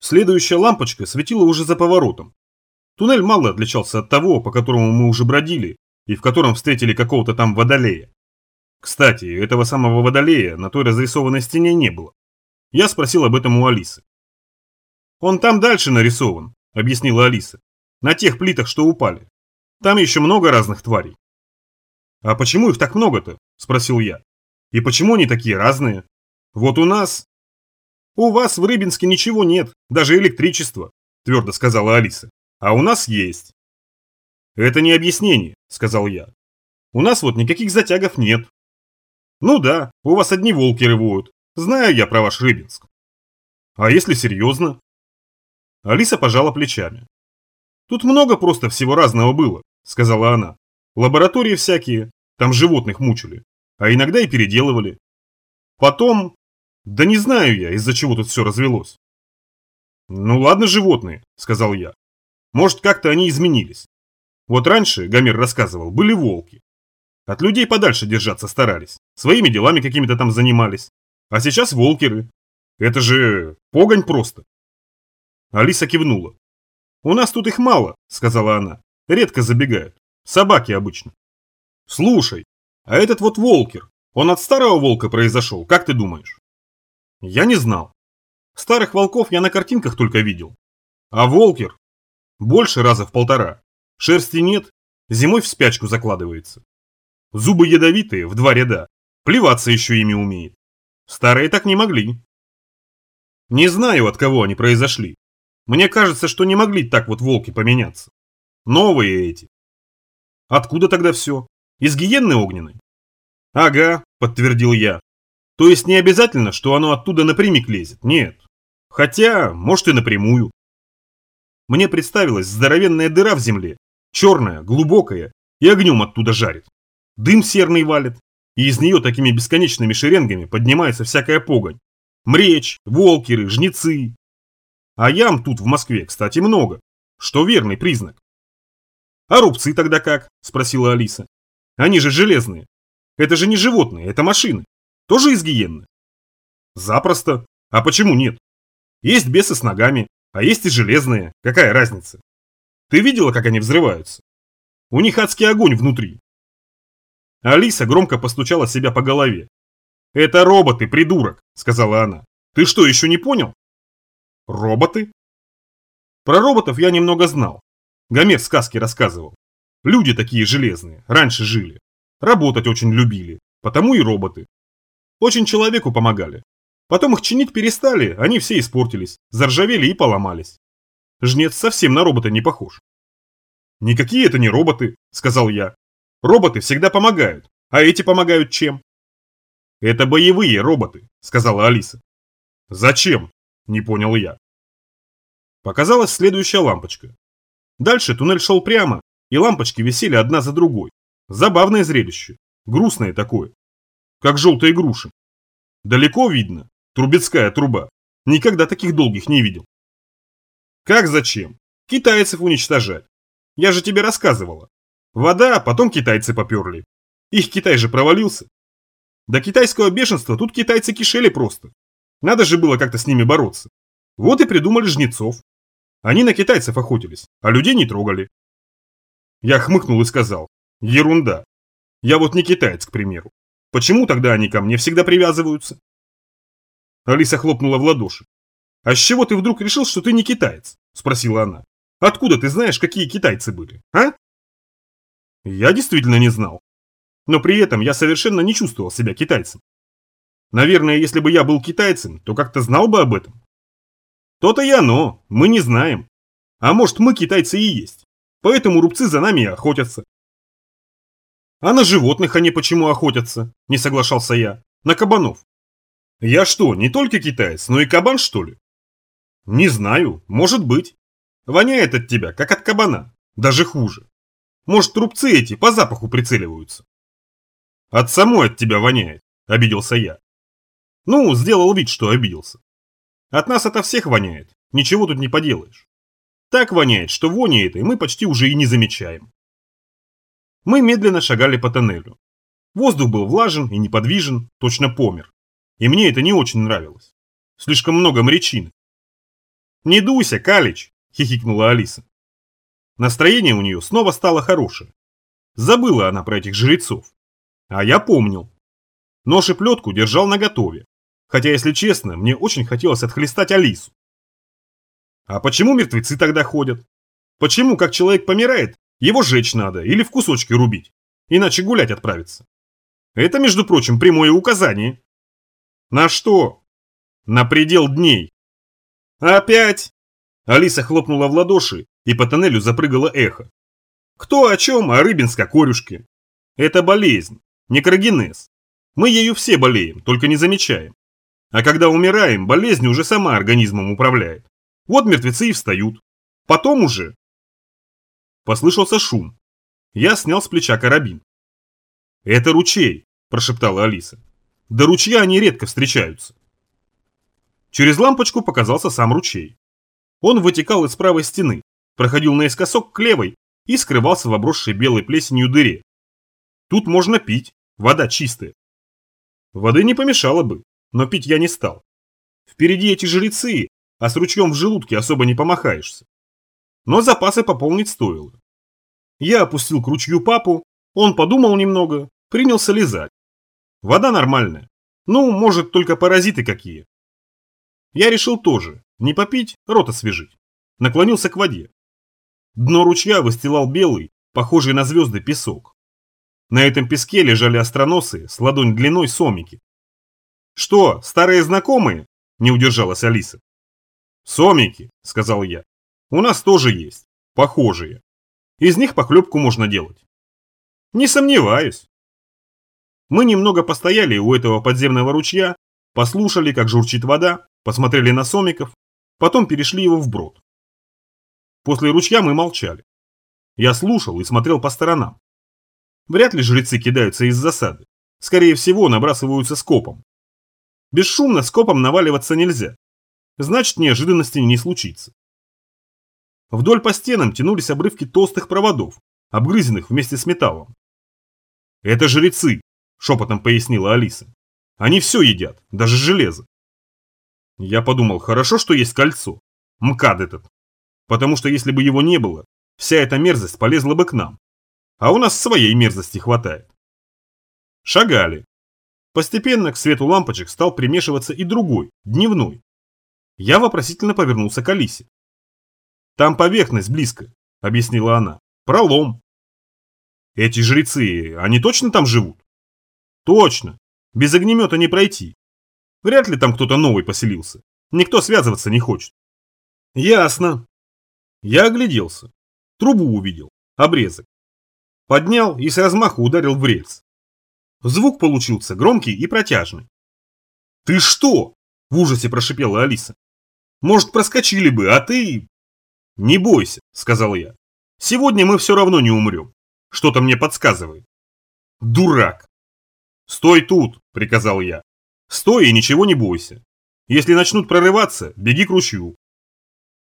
Следующая лампочка светила уже за поворотом. Туннель мало отличался от того, по которому мы уже бродили, и в котором встретили какого-то там водолея. Кстати, этого самого водолея на той разрисованной стене не было. Я спросил об этом у Алисы. «Он там дальше нарисован», — объяснила Алиса. «На тех плитах, что упали. Там еще много разных тварей». «А почему их так много-то?» – спросил я. «И почему они такие разные? Вот у нас...» «У вас в Рыбинске ничего нет, даже электричества», – твердо сказала Алиса. «А у нас есть». «Это не объяснение», – сказал я. «У нас вот никаких затягов нет». «Ну да, у вас одни волки рывают. Знаю я про ваш Рыбинск». «А если серьезно?» Алиса пожала плечами. «Тут много просто всего разного было», – сказала она. Лаборатории всякие, там животных мучили, а иногда и переделывали. Потом... Да не знаю я, из-за чего тут все развелось. Ну ладно, животные, сказал я. Может, как-то они изменились. Вот раньше, Гомер рассказывал, были волки. От людей подальше держаться старались, своими делами какими-то там занимались. А сейчас волкеры. Это же погонь просто. Алиса кивнула. «У нас тут их мало», — сказала она. «Редко забегают. Собаки обычно. Слушай, а этот вот Волкер, он от старого волка произошел, как ты думаешь? Я не знал. Старых волков я на картинках только видел. А Волкер? Больше раза в полтора. Шерсти нет, зимой в спячку закладывается. Зубы ядовитые, в два ряда. Плеваться еще ими умеет. Старые так не могли. Не знаю, от кого они произошли. Мне кажется, что не могли так вот волки поменяться. Новые эти. Откуда тогда все? Из гиенны огненной? Ага, подтвердил я. То есть не обязательно, что оно оттуда напрямик лезет, нет. Хотя, может и напрямую. Мне представилась здоровенная дыра в земле, черная, глубокая, и огнем оттуда жарит. Дым серный валит, и из нее такими бесконечными шеренгами поднимается всякая погонь. Мреч, волкеры, жнецы. А ям тут в Москве, кстати, много, что верный признак. «А рубцы тогда как?» – спросила Алиса. «Они же железные. Это же не животные, это машины. Тоже из гиенны?» «Запросто. А почему нет? Есть бесы с ногами, а есть и железные. Какая разница? Ты видела, как они взрываются? У них адский огонь внутри». Алиса громко постучала себя по голове. «Это роботы, придурок», – сказала она. «Ты что, еще не понял?» «Роботы?» Про роботов я немного знал. Гомер сказки рассказывал. Люди такие железные, раньше жили. Работать очень любили, потому и роботы. Очень человеку помогали. Потом их чинить перестали, они все испортились, заржавели и поломались. Жнец совсем на робота не похож. «Никакие это не роботы», — сказал я. «Роботы всегда помогают, а эти помогают чем?» «Это боевые роботы», — сказала Алиса. «Зачем?» – не понял я. Показалась следующая лампочка. Дальше туннель шел прямо, и лампочки висели одна за другой. Забавное зрелище. Грустное такое. Как желтые груши. Далеко видно. Трубецкая труба. Никогда таких долгих не видел. Как зачем? Китайцев уничтожать. Я же тебе рассказывала. Вода, а потом китайцы поперли. Их Китай же провалился. До китайского бешенства тут китайцы кишели просто. Надо же было как-то с ними бороться. Вот и придумали жнецов. Они на китайцев охотились, а людей не трогали. Я хмыкнул и сказал, ерунда. Я вот не китаец, к примеру. Почему тогда они ко мне всегда привязываются? Алиса хлопнула в ладоши. «А с чего ты вдруг решил, что ты не китаец?» – спросила она. «Откуда ты знаешь, какие китайцы были, а?» Я действительно не знал. Но при этом я совершенно не чувствовал себя китайцем. Наверное, если бы я был китайцем, то как-то знал бы об этом. То-то и оно, мы не знаем. А может мы китайцы и есть. Поэтому рубцы за нами и охотятся. А на животных они почему охотятся? Не соглашался я. На кабанов. Я что, не только китаец, но и кабан что ли? Не знаю, может быть. Воняет от тебя, как от кабана. Даже хуже. Может, рубцы эти по запаху прицеливаются. От самой от тебя воняет, обиделся я. Ну, сделал вид, что обиделся. От нас это всех воняет, ничего тут не поделаешь. Так воняет, что вони этой мы почти уже и не замечаем. Мы медленно шагали по тоннелю. Воздух был влажен и неподвижен, точно помер. И мне это не очень нравилось. Слишком много мречины. «Не дуйся, Калич!» – хихикнула Алиса. Настроение у нее снова стало хорошее. Забыла она про этих жрецов. А я помнил. Нож и плетку держал наготове. Хотя, если честно, мне очень хотелось отхлестать Алису. А почему мертвецы тогда ходят? Почему, как человек помирает, его жечь надо или в кусочки рубить, иначе гулять отправиться? Это, между прочим, прямое указание. На что? На предел дней. Опять? Алиса хлопнула в ладоши, и по тоннелю запрыгало эхо. Кто о чем, о корюшке. Это болезнь, некрогенез. Мы ею все болеем, только не замечаем. А когда умираем, болезнь уже сама организмом управляет. Вот мертвецы и встают. Потом уже... Послышался шум. Я снял с плеча карабин. «Это ручей», – прошептала Алиса. «До ручья они редко встречаются». Через лампочку показался сам ручей. Он вытекал из правой стены, проходил наискосок к левой и скрывался в обросшей белой плесенью дыре. Тут можно пить, вода чистая. Воды не помешало бы, но пить я не стал. Впереди эти жрецы, а с ручьем в желудке особо не помахаешься. Но запасы пополнить стоило. Я опустил к ручью папу, он подумал немного, принялся лизать. Вода нормальная. Ну, может, только паразиты какие. Я решил тоже, не попить, рот освежить. Наклонился к воде. Дно ручья выстилал белый, похожий на звезды песок. На этом песке лежали остроносы с ладонь длиной сомики. «Что, старые знакомые?» – не удержалась Алиса. «Сомики», – сказал я. «У нас тоже есть. Похожие. Из них похлебку можно делать». «Не сомневаюсь». Мы немного постояли у этого подземного ручья, послушали, как журчит вода, посмотрели на сомиков, потом перешли его вброд. После ручья мы молчали. Я слушал и смотрел по сторонам. Вряд ли жрецы кидаются из засады. Скорее всего, набрасываются скопом. Бесшумно скопом наваливаться нельзя. Значит, неожиданности не случится. Вдоль по стенам тянулись обрывки толстых проводов, обгрызенных вместе с металлом. «Это жрецы», – шепотом пояснила Алиса. «Они все едят, даже железо». Я подумал, хорошо, что есть кольцо. МКАД этот. Потому что если бы его не было, вся эта мерзость полезла бы к нам. А у нас своей мерзости хватает. Шагали. Постепенно к свету лампочек стал примешиваться и другой, дневной. Я вопросительно повернулся к Алисе. «Там поверхность близко», — объяснила она. «Пролом». «Эти жрецы, они точно там живут?» «Точно. Без огнемета не пройти. Вряд ли там кто-то новый поселился. Никто связываться не хочет». «Ясно». Я огляделся. Трубу увидел. Обрезок. Поднял и с размаху ударил в рельс. Звук получился громкий и протяжный. «Ты что?» – в ужасе прошипела Алиса. «Может, проскочили бы, а ты...» «Не бойся», – сказал я. «Сегодня мы все равно не умрем. Что-то мне подсказывает». «Дурак!» «Стой тут!» – приказал я. «Стой и ничего не бойся. Если начнут прорываться, беги к ручью».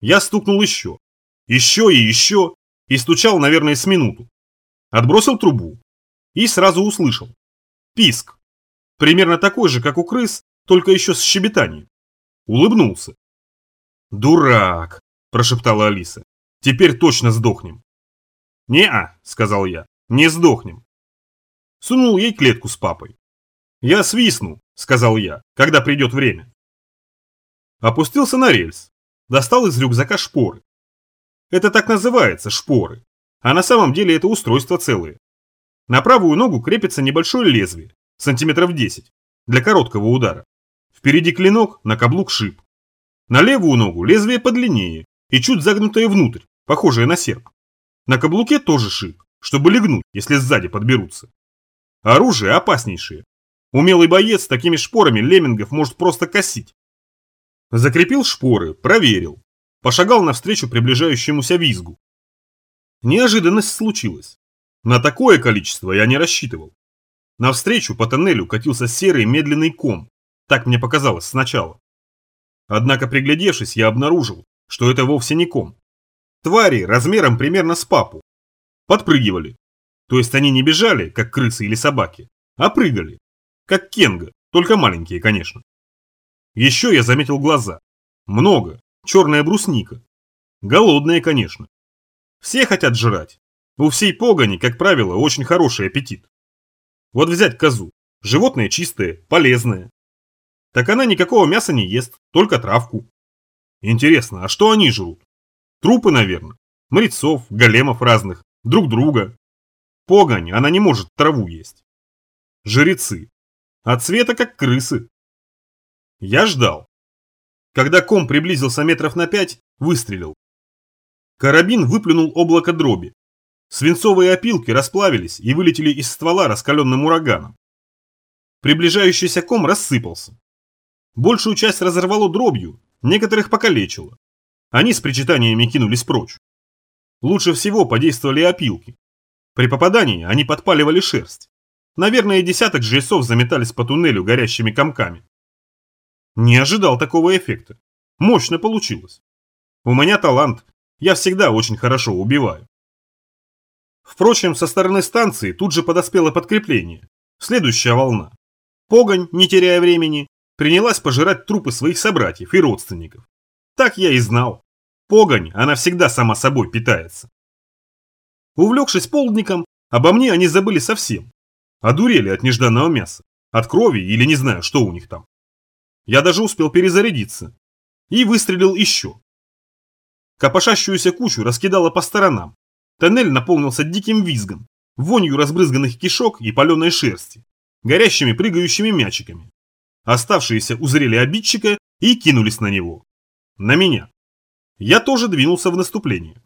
Я стукнул еще. Еще и еще. И стучал, наверное, с минуту. Отбросил трубу. И сразу услышал. Писк. Примерно такой же, как у крыс, только еще с щебетанием. Улыбнулся. «Дурак!» – прошептала Алиса. «Теперь точно сдохнем». «Не-а», – сказал я, – «не сдохнем». Сунул ей клетку с папой. «Я свистну», – сказал я, – «когда придет время». Опустился на рельс. Достал из рюкзака шпоры. Это так называется, шпоры. А на самом деле это устройство целое. На правую ногу крепится небольшое лезвие, сантиметров 10, для короткого удара. Впереди клинок, на каблук шип. На левую ногу лезвие подлиннее и чуть загнутое внутрь, похожее на серп. На каблуке тоже шип, чтобы легнуть, если сзади подберутся. Оружие опаснейшее. Умелый боец с такими шпорами леммингов может просто косить. Закрепил шпоры, проверил. Пошагал навстречу приближающемуся визгу. Неожиданность случилась. На такое количество я не рассчитывал. Навстречу по тоннелю катился серый медленный ком. Так мне показалось сначала. Однако приглядевшись, я обнаружил, что это вовсе не ком. Твари размером примерно с папу. Подпрыгивали. То есть они не бежали, как крысы или собаки, а прыгали. Как кенга, только маленькие, конечно. Еще я заметил глаза. Много, черная брусника. Голодные, конечно. Все хотят жрать. У всей погони, как правило, очень хороший аппетит. Вот взять козу. Животное чистое, полезное. Так она никакого мяса не ест, только травку. Интересно, а что они жрут? Трупы, наверное. Морецов, големов разных, друг друга. Погонь, она не может траву есть. Жрецы. От цвета как крысы. Я ждал. Когда ком приблизился метров на пять, выстрелил. Карабин выплюнул облако дроби. Свинцовые опилки расплавились и вылетели из ствола раскаленным ураганом. Приближающийся ком рассыпался. Большую часть разорвало дробью, некоторых покалечило. Они с причитаниями кинулись прочь. Лучше всего подействовали опилки. При попадании они подпаливали шерсть. Наверное, десяток жрецов заметались по туннелю горящими комками. Не ожидал такого эффекта. Мощно получилось. У меня талант, я всегда очень хорошо убиваю. Впрочем, со стороны станции тут же подоспело подкрепление. Следующая волна. Погонь, не теряя времени, принялась пожирать трупы своих собратьев и родственников. Так я и знал. Погонь, она всегда сама собой питается. Увлекшись полдником, обо мне они забыли совсем. Одурели от нежданного мяса, от крови или не знаю, что у них там. Я даже успел перезарядиться. И выстрелил еще. Копошащуюся кучу раскидало по сторонам. Тоннель наполнился диким визгом, вонью разбрызганных кишок и паленой шерсти, горящими прыгающими мячиками. Оставшиеся узрели обидчика и кинулись на него. На меня. Я тоже двинулся в наступление.